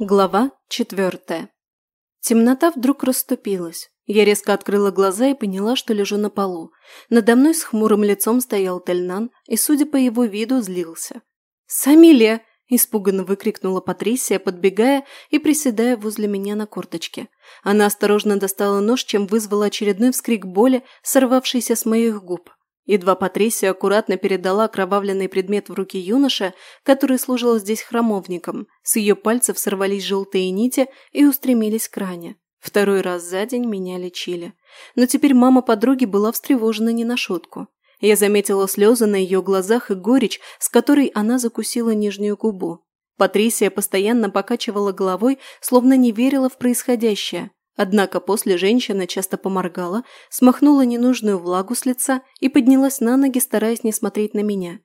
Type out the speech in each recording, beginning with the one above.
Глава четвертая Темнота вдруг расступилась. Я резко открыла глаза и поняла, что лежу на полу. Надо мной с хмурым лицом стоял Тельнан и, судя по его виду, злился. «Самилия!» – испуганно выкрикнула Патрисия, подбегая и приседая возле меня на корточке. Она осторожно достала нож, чем вызвала очередной вскрик боли, сорвавшийся с моих губ. Едва Патрисия аккуратно передала кровавленный предмет в руки юноши, который служил здесь храмовником. С ее пальцев сорвались желтые нити и устремились к ране. Второй раз за день меня лечили. Но теперь мама подруги была встревожена не на шутку. Я заметила слезы на ее глазах и горечь, с которой она закусила нижнюю губу. Патрисия постоянно покачивала головой, словно не верила в происходящее, Однако после женщина часто поморгала, смахнула ненужную влагу с лица и поднялась на ноги, стараясь не смотреть на меня.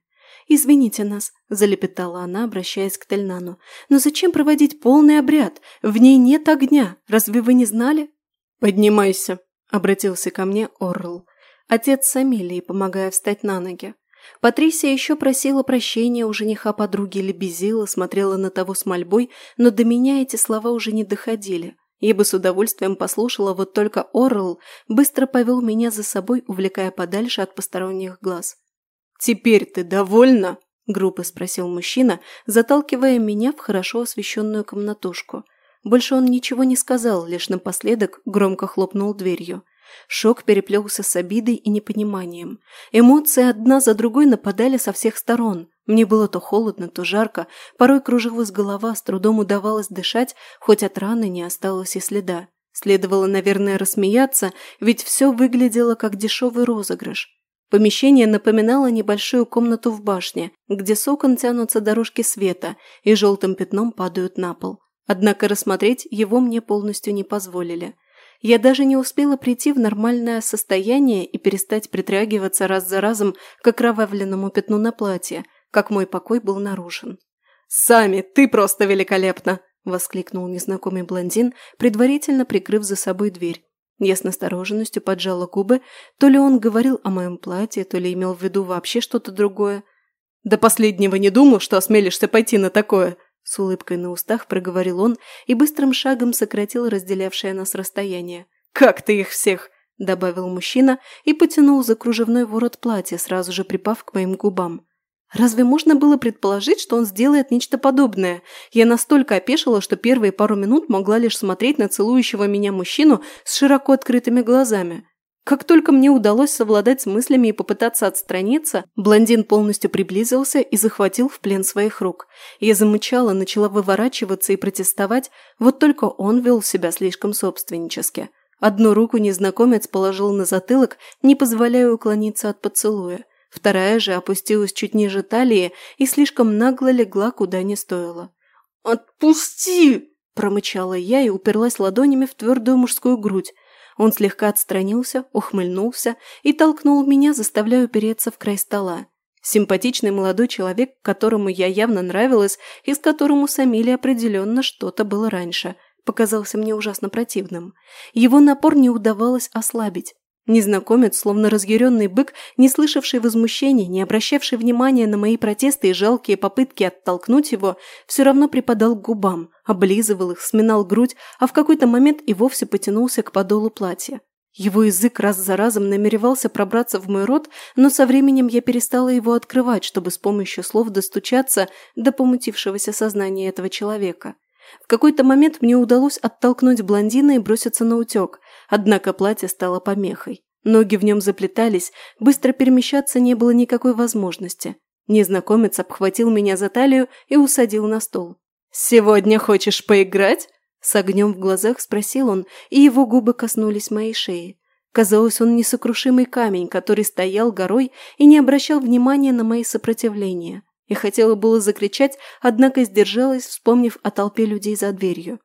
«Извините нас», – залепетала она, обращаясь к Тельнану. «Но зачем проводить полный обряд? В ней нет огня. Разве вы не знали?» «Поднимайся», – обратился ко мне Орл, отец Самилии, помогая встать на ноги. Патрисия еще просила прощения у жениха подруги Лебезила, смотрела на того с мольбой, но до меня эти слова уже не доходили ибо с удовольствием послушала, вот только Орл быстро повел меня за собой, увлекая подальше от посторонних глаз. «Теперь ты довольна?» – грубо спросил мужчина, заталкивая меня в хорошо освещенную комнатушку. Больше он ничего не сказал, лишь напоследок громко хлопнул дверью. Шок переплелся с обидой и непониманием. Эмоции одна за другой нападали со всех сторон. Мне было то холодно, то жарко, порой кружилась голова, с трудом удавалось дышать, хоть от раны не осталось и следа. Следовало, наверное, рассмеяться, ведь все выглядело как дешевый розыгрыш. Помещение напоминало небольшую комнату в башне, где с окон тянутся дорожки света и желтым пятном падают на пол. Однако рассмотреть его мне полностью не позволили. Я даже не успела прийти в нормальное состояние и перестать притрагиваться раз за разом к окровавленному пятну на платье, как мой покой был нарушен. «Сами, ты просто великолепна!» – воскликнул незнакомый блондин, предварительно прикрыв за собой дверь. Я с настороженностью поджала губы, то ли он говорил о моем платье, то ли имел в виду вообще что-то другое. «До последнего не думал, что осмелишься пойти на такое!» — с улыбкой на устах проговорил он и быстрым шагом сократил разделявшее нас расстояние. «Как ты их всех!» — добавил мужчина и потянул за кружевной ворот платья, сразу же припав к моим губам. Разве можно было предположить, что он сделает нечто подобное? Я настолько опешила, что первые пару минут могла лишь смотреть на целующего меня мужчину с широко открытыми глазами. Как только мне удалось совладать с мыслями и попытаться отстраниться, блондин полностью приблизился и захватил в плен своих рук. Я замычала, начала выворачиваться и протестовать, вот только он вел себя слишком собственнически. Одну руку незнакомец положил на затылок, не позволяя уклониться от поцелуя. Вторая же опустилась чуть ниже талии и слишком нагло легла, куда не стоило. «Отпусти!» – промычала я и уперлась ладонями в твердую мужскую грудь, он слегка отстранился, ухмыльнулся и толкнул меня, заставляя упереться в край стола. Симпатичный молодой человек, которому я явно нравилась и с которым у Самили определенно что-то было раньше, показался мне ужасно противным. Его напор не удавалось ослабить. Незнакомец, словно разъяренный бык, не слышавший возмущения, не обращавший внимания на мои протесты и жалкие попытки оттолкнуть его, все равно припадал к губам, облизывал их, сминал грудь, а в какой-то момент и вовсе потянулся к подолу платья. Его язык раз за разом намеревался пробраться в мой рот, но со временем я перестала его открывать, чтобы с помощью слов достучаться до помутившегося сознания этого человека. В какой-то момент мне удалось оттолкнуть блондина и броситься на утек, Однако платье стало помехой. Ноги в нем заплетались, быстро перемещаться не было никакой возможности. Незнакомец обхватил меня за талию и усадил на стол. «Сегодня хочешь поиграть?» С огнем в глазах спросил он, и его губы коснулись моей шеи. Казалось, он несокрушимый камень, который стоял горой и не обращал внимания на мои сопротивления. Я хотела было закричать, однако сдержалась, вспомнив о толпе людей за дверью.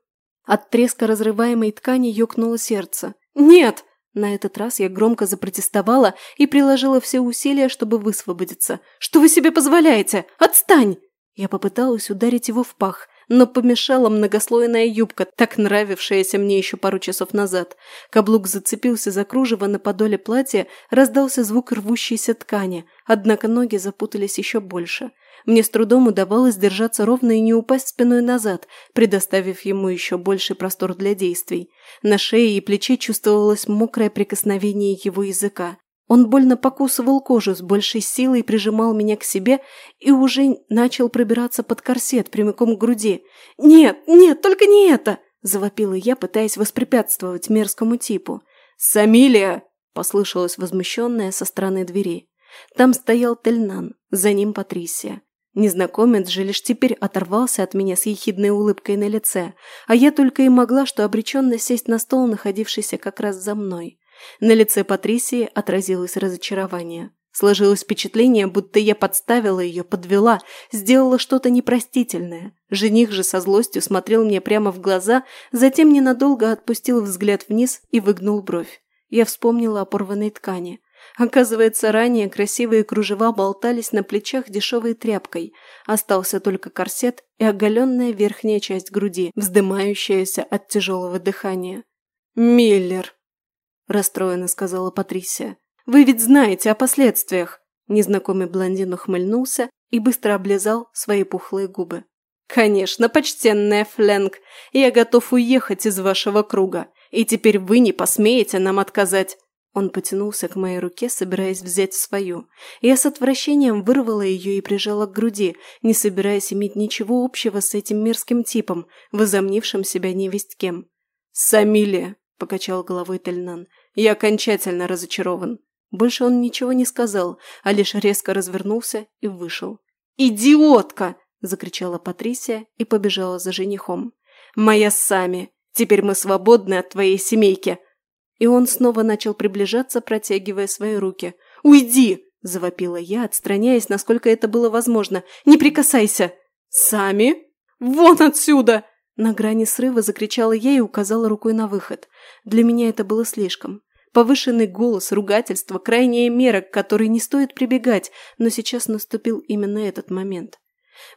От треска разрываемой ткани ёкнуло сердце. «Нет!» На этот раз я громко запротестовала и приложила все усилия, чтобы высвободиться. «Что вы себе позволяете? Отстань!» Я попыталась ударить его в пах, но помешала многослойная юбка, так нравившаяся мне еще пару часов назад. Каблук зацепился за кружево на подоле платья, раздался звук рвущейся ткани, однако ноги запутались еще больше. Мне с трудом удавалось держаться ровно и не упасть спиной назад, предоставив ему еще больше простор для действий. На шее и плече чувствовалось мокрое прикосновение его языка. Он больно покусывал кожу с большей силой, прижимал меня к себе и уже начал пробираться под корсет прямиком к груди. «Нет, нет, только не это!» – завопила я, пытаясь воспрепятствовать мерзкому типу. «Самилия!» – послышалось возмущенное со стороны двери. Там стоял Тельнан, за ним Патрисия. Незнакомец же лишь теперь оторвался от меня с ехидной улыбкой на лице, а я только и могла что обреченно сесть на стол, находившийся как раз за мной. На лице Патрисии отразилось разочарование. Сложилось впечатление, будто я подставила ее, подвела, сделала что-то непростительное. Жених же со злостью смотрел мне прямо в глаза, затем ненадолго отпустил взгляд вниз и выгнул бровь. Я вспомнила о порванной ткани – Оказывается, ранее красивые кружева болтались на плечах дешевой тряпкой. Остался только корсет и оголенная верхняя часть груди, вздымающаяся от тяжелого дыхания. «Миллер!» – расстроенно сказала Патрисия. «Вы ведь знаете о последствиях!» Незнакомый блондин ухмыльнулся и быстро облизал свои пухлые губы. «Конечно, почтенная Фленк, я готов уехать из вашего круга, и теперь вы не посмеете нам отказать. Он потянулся к моей руке, собираясь взять свою. Я с отвращением вырвала ее и прижала к груди, не собираясь иметь ничего общего с этим мерзким типом, возомнившим себя невесть кем. «Самилия!» – покачал головой Тельнан. «Я окончательно разочарован». Больше он ничего не сказал, а лишь резко развернулся и вышел. «Идиотка!» – закричала Патрисия и побежала за женихом. «Моя Сами! Теперь мы свободны от твоей семейки!» И он снова начал приближаться, протягивая свои руки. «Уйди!» – завопила я, отстраняясь, насколько это было возможно. «Не прикасайся!» «Сами? Вон отсюда!» На грани срыва закричала я и указала рукой на выход. Для меня это было слишком. Повышенный голос, ругательство, крайняя мера, к которой не стоит прибегать, но сейчас наступил именно этот момент.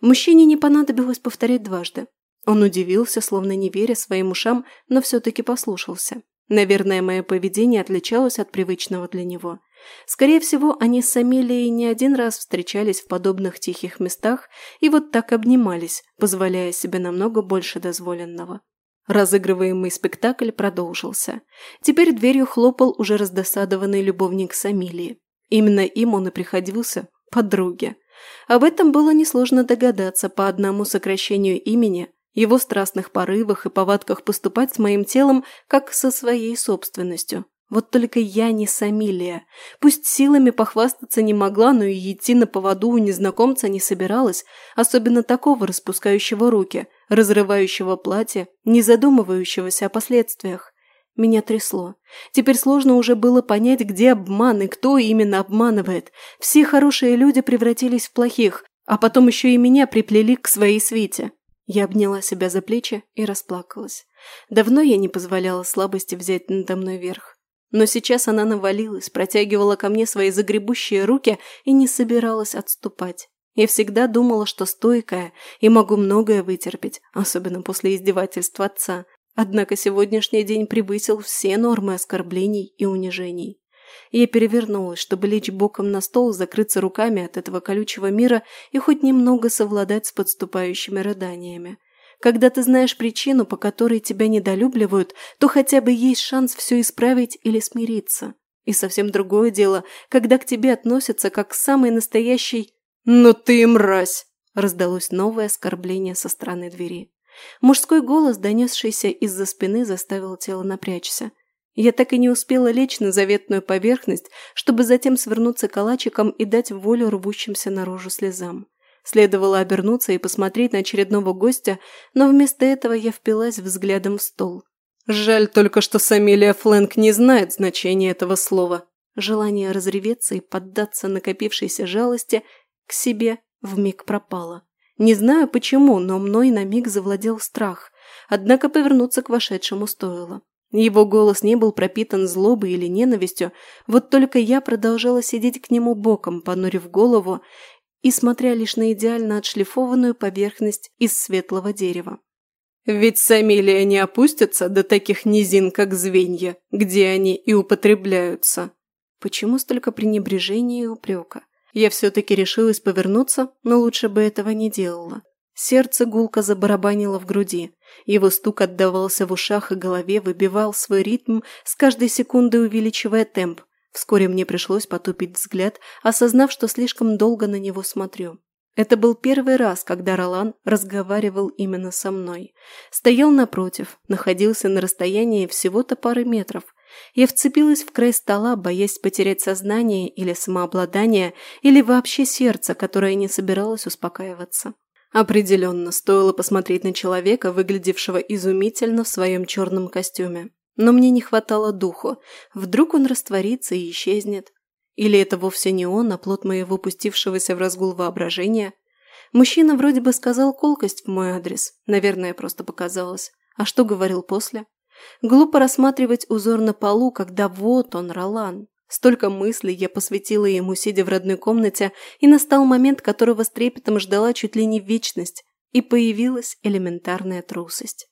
Мужчине не понадобилось повторять дважды. Он удивился, словно не веря своим ушам, но все-таки послушался. Наверное, мое поведение отличалось от привычного для него. Скорее всего, они с Амелией не один раз встречались в подобных тихих местах и вот так обнимались, позволяя себе намного больше дозволенного. Разыгрываемый спектакль продолжился. Теперь дверью хлопал уже раздосадованный любовник Самилии. Именно им он и приходился – подруге. Об этом было несложно догадаться по одному сокращению имени, его страстных порывах и повадках поступать с моим телом, как со своей собственностью. Вот только я не Самилия. Пусть силами похвастаться не могла, но и идти на поводу у незнакомца не собиралась, особенно такого распускающего руки, разрывающего платье, не задумывающегося о последствиях. Меня трясло. Теперь сложно уже было понять, где обман и кто именно обманывает. Все хорошие люди превратились в плохих, а потом еще и меня приплели к своей свите. Я обняла себя за плечи и расплакалась. Давно я не позволяла слабости взять надо мной верх. Но сейчас она навалилась, протягивала ко мне свои загребущие руки и не собиралась отступать. Я всегда думала, что стойкая и могу многое вытерпеть, особенно после издевательств отца. Однако сегодняшний день превысил все нормы оскорблений и унижений. Я перевернулась, чтобы лечь боком на стол, закрыться руками от этого колючего мира и хоть немного совладать с подступающими рыданиями. Когда ты знаешь причину, по которой тебя недолюбливают, то хотя бы есть шанс все исправить или смириться. И совсем другое дело, когда к тебе относятся как к самой настоящей Но ты мразь!» раздалось новое оскорбление со стороны двери. Мужской голос, донесшийся из-за спины, заставил тело напрячься. Я так и не успела лечь на заветную поверхность, чтобы затем свернуться калачиком и дать волю рвущимся наружу слезам. Следовало обернуться и посмотреть на очередного гостя, но вместо этого я впилась взглядом в стол. Жаль только, что Самилия Флэнк не знает значения этого слова. Желание разреветься и поддаться накопившейся жалости к себе вмиг пропало. Не знаю почему, но мной на миг завладел страх, однако повернуться к вошедшему стоило. Его голос не был пропитан злобой или ненавистью, вот только я продолжала сидеть к нему боком, понурив голову и смотря лишь на идеально отшлифованную поверхность из светлого дерева. Ведь сами Самилия не опустятся до таких низин, как звенья, где они и употребляются. Почему столько пренебрежения и упрека? Я все-таки решилась повернуться, но лучше бы этого не делала. Сердце гулко забарабанило в груди. Его стук отдавался в ушах и голове, выбивал свой ритм, с каждой секундой увеличивая темп. Вскоре мне пришлось потупить взгляд, осознав, что слишком долго на него смотрю. Это был первый раз, когда Ролан разговаривал именно со мной. Стоял напротив, находился на расстоянии всего-то пары метров. Я вцепилась в край стола, боясь потерять сознание или самообладание, или вообще сердце, которое не собиралось успокаиваться. Определенно стоило посмотреть на человека, выглядевшего изумительно в своем черном костюме. Но мне не хватало духу. Вдруг он растворится и исчезнет. Или это вовсе не он, а плод моего пустившегося в разгул воображения? Мужчина вроде бы сказал колкость в мой адрес. Наверное, просто показалось. А что говорил после? Глупо рассматривать узор на полу, когда вот он, Ролан. Столько мыслей я посвятила ему, сидя в родной комнате, и настал момент, которого с трепетом ждала чуть ли не вечность, и появилась элементарная трусость.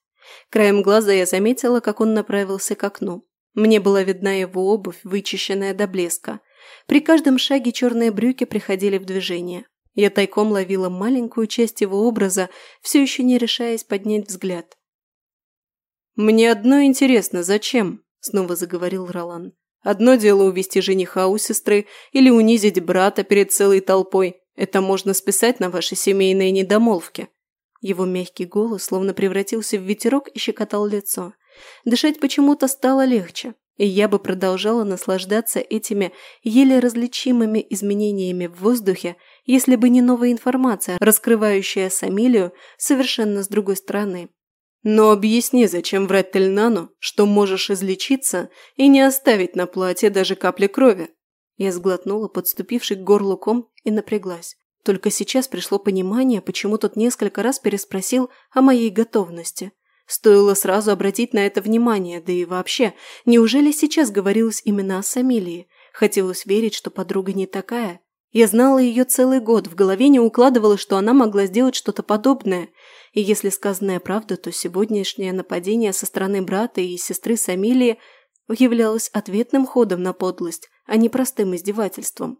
Краем глаза я заметила, как он направился к окну. Мне была видна его обувь, вычищенная до блеска. При каждом шаге черные брюки приходили в движение. Я тайком ловила маленькую часть его образа, все еще не решаясь поднять взгляд. «Мне одно интересно, зачем?» – снова заговорил Ролан. Одно дело увести жениха у сестры или унизить брата перед целой толпой. Это можно списать на ваши семейные недомолвки. Его мягкий голос словно превратился в ветерок и щекотал лицо. Дышать почему-то стало легче, и я бы продолжала наслаждаться этими еле различимыми изменениями в воздухе, если бы не новая информация, раскрывающая Самилию совершенно с другой стороны. Но объясни, зачем врать Тельнану, что можешь излечиться и не оставить на платье даже капли крови?» Я сглотнула, подступивший к горлу ком, и напряглась. Только сейчас пришло понимание, почему тот несколько раз переспросил о моей готовности. Стоило сразу обратить на это внимание, да и вообще, неужели сейчас говорилось именно о Самилии? Хотелось верить, что подруга не такая, я знала ее целый год, в голове не укладывалось, что она могла сделать что-то подобное. И если сказанная правда, то сегодняшнее нападение со стороны брата и сестры Самилии являлось ответным ходом на подлость, а не простым издевательством.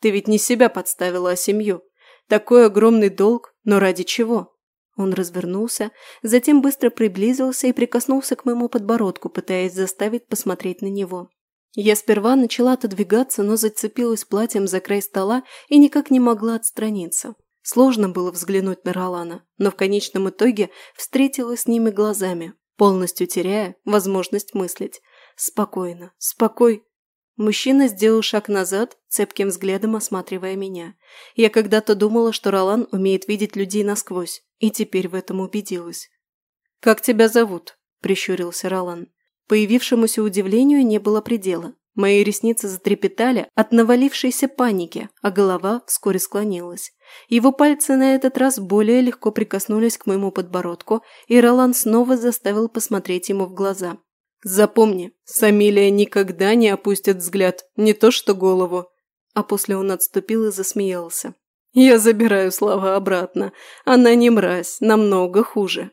«Ты ведь не себя подставила, а семью. Такой огромный долг, но ради чего?» Он развернулся, затем быстро приблизился и прикоснулся к моему подбородку, пытаясь заставить посмотреть на него. Я сперва начала отодвигаться, но зацепилась платьем за край стола и никак не могла отстраниться. Сложно было взглянуть на Ролана, но в конечном итоге встретилась с ними глазами, полностью теряя возможность мыслить. Спокойно, спокой. Мужчина сделал шаг назад, цепким взглядом осматривая меня. Я когда-то думала, что Ролан умеет видеть людей насквозь, и теперь в этом убедилась. «Как тебя зовут?» – прищурился Ролан. Появившемуся удивлению не было предела. Мои ресницы затрепетали от навалившейся паники, а голова вскоре склонилась. Его пальцы на этот раз более легко прикоснулись к моему подбородку, и Ролан снова заставил посмотреть ему в глаза. «Запомни, Самилия никогда не опустит взгляд, не то что голову». А после он отступил и засмеялся. «Я забираю слова обратно. Она не мразь, намного хуже».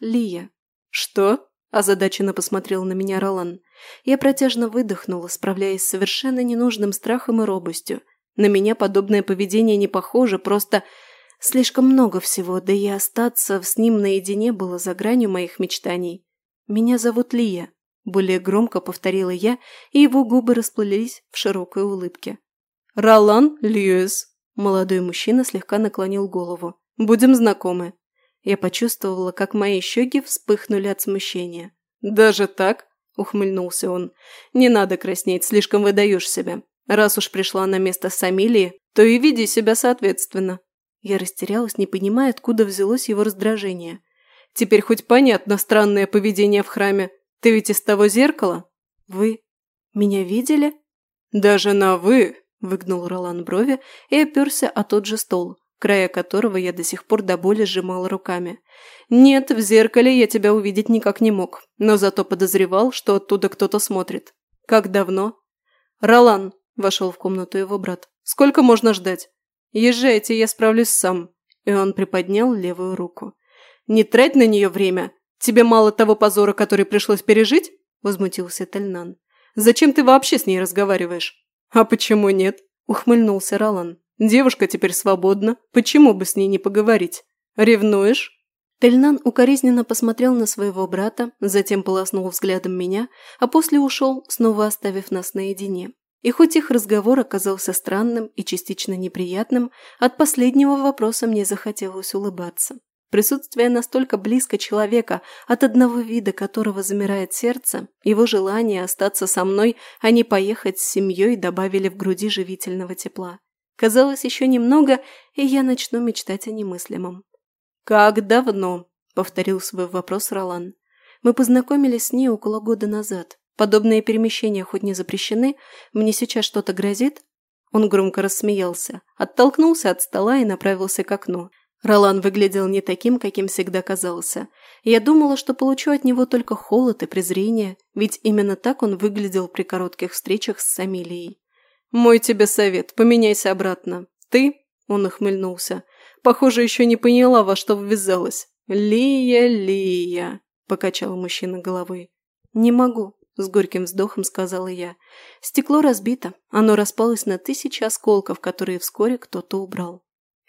«Лия». «Что?» озадаченно посмотрел на меня Ролан. Я протяжно выдохнула, справляясь с совершенно ненужным страхом и робостью. На меня подобное поведение не похоже, просто слишком много всего, да и остаться с ним наедине было за гранью моих мечтаний. «Меня зовут Лия», – более громко повторила я, и его губы расплылись в широкой улыбке. «Ролан Льюис», – молодой мужчина слегка наклонил голову. «Будем знакомы». Я почувствовала, как мои щеки вспыхнули от смущения. «Даже так?» – ухмыльнулся он. «Не надо краснеть, слишком выдаешь себя. Раз уж пришла на место Самилии, то и веди себя соответственно». Я растерялась, не понимая, откуда взялось его раздражение. «Теперь хоть понятно странное поведение в храме. Ты ведь из того зеркала?» «Вы меня видели?» «Даже на «вы», – выгнул Ролан брови и оперся о тот же стол края которого я до сих пор до боли сжимал руками. Нет, в зеркале я тебя увидеть никак не мог, но зато подозревал, что оттуда кто-то смотрит. Как давно? Ролан, вошел в комнату его брат. Сколько можно ждать? Езжайте, я справлюсь сам. И он приподнял левую руку. Не трать на нее время. Тебе мало того позора, который пришлось пережить? Возмутился Тельнан. Зачем ты вообще с ней разговариваешь? А почему нет? Ухмыльнулся Ролан. Девушка теперь свободна, почему бы с ней не поговорить? Ревнуешь?» Тельнан укоризненно посмотрел на своего брата, затем полоснул взглядом меня, а после ушел, снова оставив нас наедине. И хоть их разговор оказался странным и частично неприятным, от последнего вопроса мне захотелось улыбаться. Присутствие настолько близко человека, от одного вида которого замирает сердце, его желание остаться со мной, а не поехать с семьей, добавили в груди живительного тепла. Казалось, еще немного, и я начну мечтать о немыслимом. «Как давно?» – повторил свой вопрос Ролан. «Мы познакомились с ней около года назад. Подобные перемещения хоть не запрещены, мне сейчас что-то грозит?» Он громко рассмеялся, оттолкнулся от стола и направился к окну. Ролан выглядел не таким, каким всегда казался. Я думала, что получу от него только холод и презрение, ведь именно так он выглядел при коротких встречах с Самилией. «Мой тебе совет, поменяйся обратно. Ты?» – он охмыльнулся. «Похоже, еще не поняла, во что ввязалась». «Лия, Лия!» – покачал мужчина головой. «Не могу», – с горьким вздохом сказала я. Стекло разбито, оно распалось на тысячи осколков, которые вскоре кто-то убрал.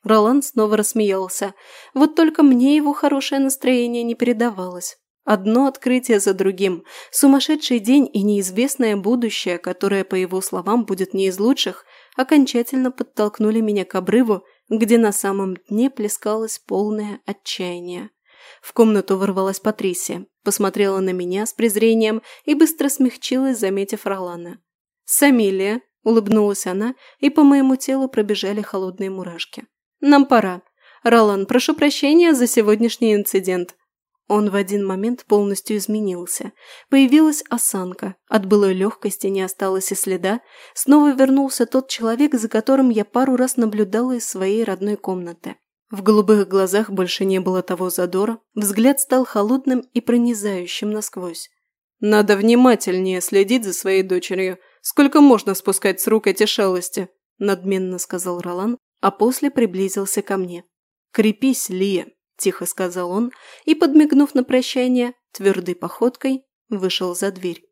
Ролан снова рассмеялся. Вот только мне его хорошее настроение не передавалось. Одно открытие за другим, сумасшедший день и неизвестное будущее, которое, по его словам, будет не из лучших, окончательно подтолкнули меня к обрыву, где на самом дне плескалось полное отчаяние. В комнату ворвалась Патрисия, посмотрела на меня с презрением и быстро смягчилась, заметив Ролана. «Самилия!» – улыбнулась она, и по моему телу пробежали холодные мурашки. «Нам пора. Ролан, прошу прощения за сегодняшний инцидент. Он в один момент полностью изменился. Появилась осанка, от былой легкости не осталось и следа. Снова вернулся тот человек, за которым я пару раз наблюдала из своей родной комнаты. В голубых глазах больше не было того задора, взгляд стал холодным и пронизающим насквозь. «Надо внимательнее следить за своей дочерью. Сколько можно спускать с рук эти шалости?» – надменно сказал Ролан, а после приблизился ко мне. «Крепись, Лия!» — тихо сказал он и, подмигнув на прощание, твердой походкой вышел за дверь.